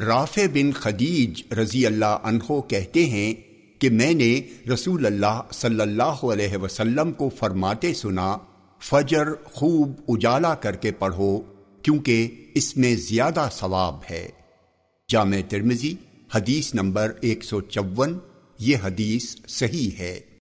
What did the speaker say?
رافع بن خدیج رضی اللہ عنہ کہتے ہیں کہ میں نے رسول اللہ صلی اللہ علیہ وسلم کو فرماتے سنا، فجر خوب اجالا کر کے پڑھو، کیونکہ اس میں زیادہ ثواب ہے۔ جامع ترمزی حدیث نمبر ایک سو چون، یہ حدیث صحیح ہے۔